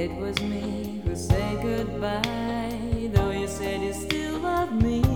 It was me who said goodbye, though you said you still love me.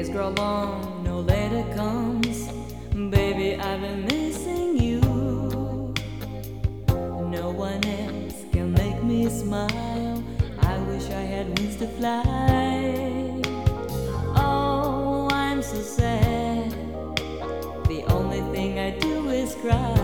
Days grow long, no later comes. Baby, I've been missing you. No one else can make me smile. I wish I had wings to fly. Oh, I'm so sad. The only thing I do is cry.